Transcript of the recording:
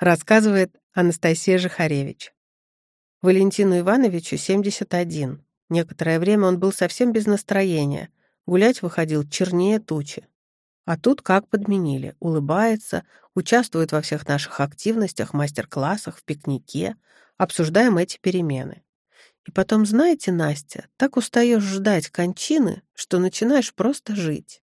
Рассказывает Анастасия Жихаревич. Валентину Ивановичу 71. Некоторое время он был совсем без настроения. Гулять выходил чернее тучи. А тут как подменили. Улыбается, участвует во всех наших активностях, мастер-классах, в пикнике. Обсуждаем эти перемены. И потом, знаете, Настя, так устаешь ждать кончины, что начинаешь просто жить.